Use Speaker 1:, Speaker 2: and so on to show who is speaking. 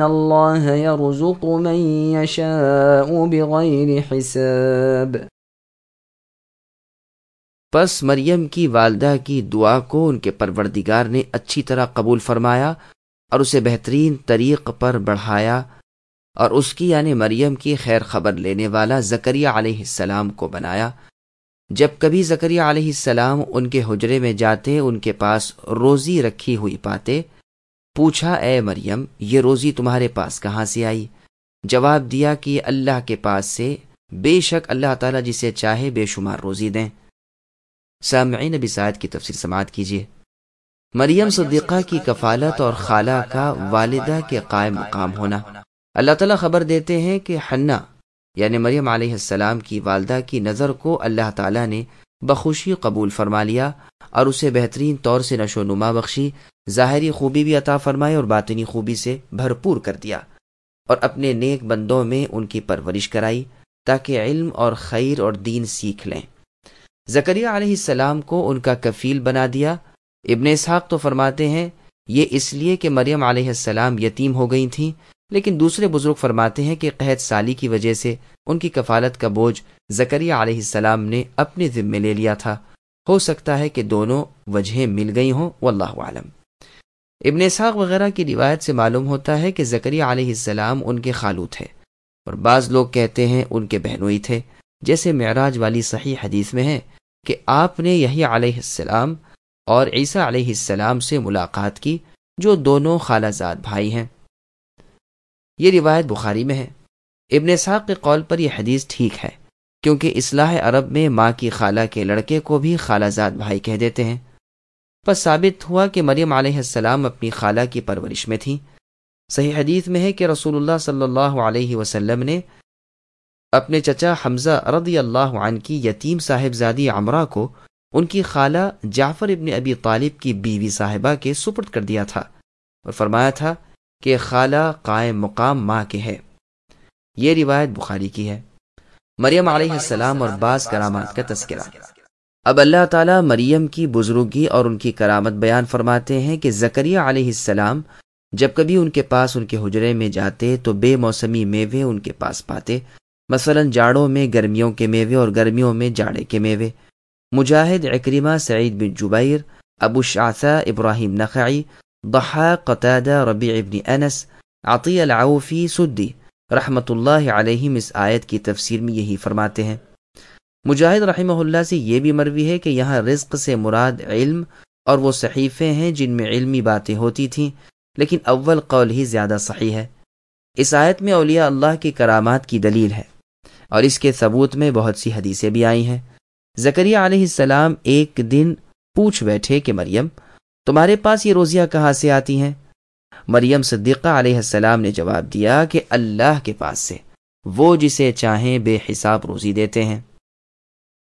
Speaker 1: ان اللہ يرزق من يشاء بغیر حساب۔
Speaker 2: پس مریم کی والدہ کی دعا کو ان کے پروردگار نے اچھی طرح قبول فرمایا اور اسے بہترین طریق پر بڑھایا اور اس کی یعنی مریم کی خیر خبر لینے والا زکریہ علیہ السلام کو بنایا۔ جب کبھی زکریہ علیہ السلام ان کے حجرے میں جاتے، ان کے پاس روزی رکھی ہوئی پاتے پوچھا، اے مریم، یہ روزی تمہارے پاس کہاں سے آئی؟ جواب دیا کہ اللہ کے پاس سے، بے شک اللہ تعالیٰ جسے چاہے بے شمار روزی دیں۔ سامعین نبی سعید کی تفسیر سماعت کیجیے۔ مریم صدیقہ کی کفالت اور خالہ کا والدہ کے قائم مقام ہونا۔ اللہ تعالیٰ خبر دیتے ہیں کہ حنا یعنی مریم علیہ السلام کی والدہ کی نظر کو اللہ تعالیٰ نے بخوشی قبول فرما لیا۔ اور اسے بہترین طور سے نشو نما بخشی، ظاہری خوبی بھی عطا فرمائے اور باطنی خوبی سے بھرپور کر دیا، اور اپنے نیک بندوں میں ان کی پرورش کرائی تاکہ علم اور خیر اور دین سیکھ لیں۔ زکریہ علیہ السلام کو ان کا کفیل بنا دیا۔ ابن اسحاق تو فرماتے ہیں، یہ اس لیے کہ مریم علیہ السلام یتیم ہو گئی تھیں، لیکن دوسرے بزرگ فرماتے ہیں کہ قحط سالی کی وجہ سے ان کی کفالت کا بوجھ زکریہ علیہ السلام نے اپنے ذمے لے لیا تھا۔ ہو سکتا ہے کہ دونوں وجہیں مل گئی ہوں، واللہ عالم ابن اسحاق وغیرہ کی روایت سے معلوم ہوتا ہے کہ زکریہ علیہ السلام ان کے خالو تھے اور بعض لوگ کہتے ہیں ان کے بہنوئی تھے۔ جیسے معراج والی صحیح حدیث میں ہے کہ آپ نے یہی علیہ السلام اور عیسیٰ علیہ السلام سے ملاقات کی، جو دونوں خالہ زاد بھائی ہیں۔ یہ روایت بخاری میں ہے۔ ابن اسحاق کے قول پر یہ حدیث ٹھیک ہے۔ کیونکہ اصلاح عرب میں ماں کی خالہ کے لڑکے کو بھی خالہ زاد بھائی کہہ دیتے ہیں۔ پس ثابت ہوا کہ مریم علیہ السلام اپنی خالہ کی پرورش میں تھیں۔ صحیح حدیث میں ہے کہ رسول اللہ صلی اللہ علیہ وسلم نے اپنے چچا حمزہ رضی اللہ عنہ کی یتیم صاحب زادی عمرہ کو ان کی خالہ جعفر ابن ابی طالب کی بیوی صاحبہ کے سپرد کر دیا تھا اور فرمایا تھا کہ خالہ قائم مقام ماں کے ہے۔ یہ روایت بخاری کی ہے۔ مریم علیہ السلام اور بعض کرامات کا تذکرہ۔ اب اللہ تعالیٰ مریم کی بزرگی اور ان کی کرامت بیان فرماتے ہیں کہ زکریہ علیہ السلام جب کبھی ان کے پاس ان کے حجرے میں جاتے تو بے موسمی میوے ان کے پاس پاتے۔ مثلا جاڑوں میں گرمیوں کے میوے اور گرمیوں میں جاڑے کے میوے۔ مجاہد اکریمہ سعید بن جبیر، ابو شاثہ ابراہیم نقعی ضحا قطادہ ربیع ابن انس عطی العوفی، سدی۔ رحمۃ اللہ علیہ اس آیت کی تفسیر میں یہی فرماتے ہیں۔ مجاہد رحمہ اللہ سے یہ بھی مروی ہے کہ یہاں رزق سے مراد علم اور وہ صحیفے ہیں جن میں علمی باتیں ہوتی تھیں، لیکن اول قول ہی زیادہ صحیح ہے۔ اس آیت میں اولیاء اللہ کی کرامات کی دلیل ہے اور اس کے ثبوت میں بہت سی حدیثیں بھی آئی ہیں۔ زکریہ علیہ السلام ایک دن پوچھ بیٹھے کہ مریم، تمہارے پاس یہ روزیاں کہاں سے آتی ہیں؟ مریم صدیقہ علیہ السلام نے جواب دیا کہ اللہ کے پاس سے، وہ جسے چاہیں بے حساب روزی دیتے ہیں۔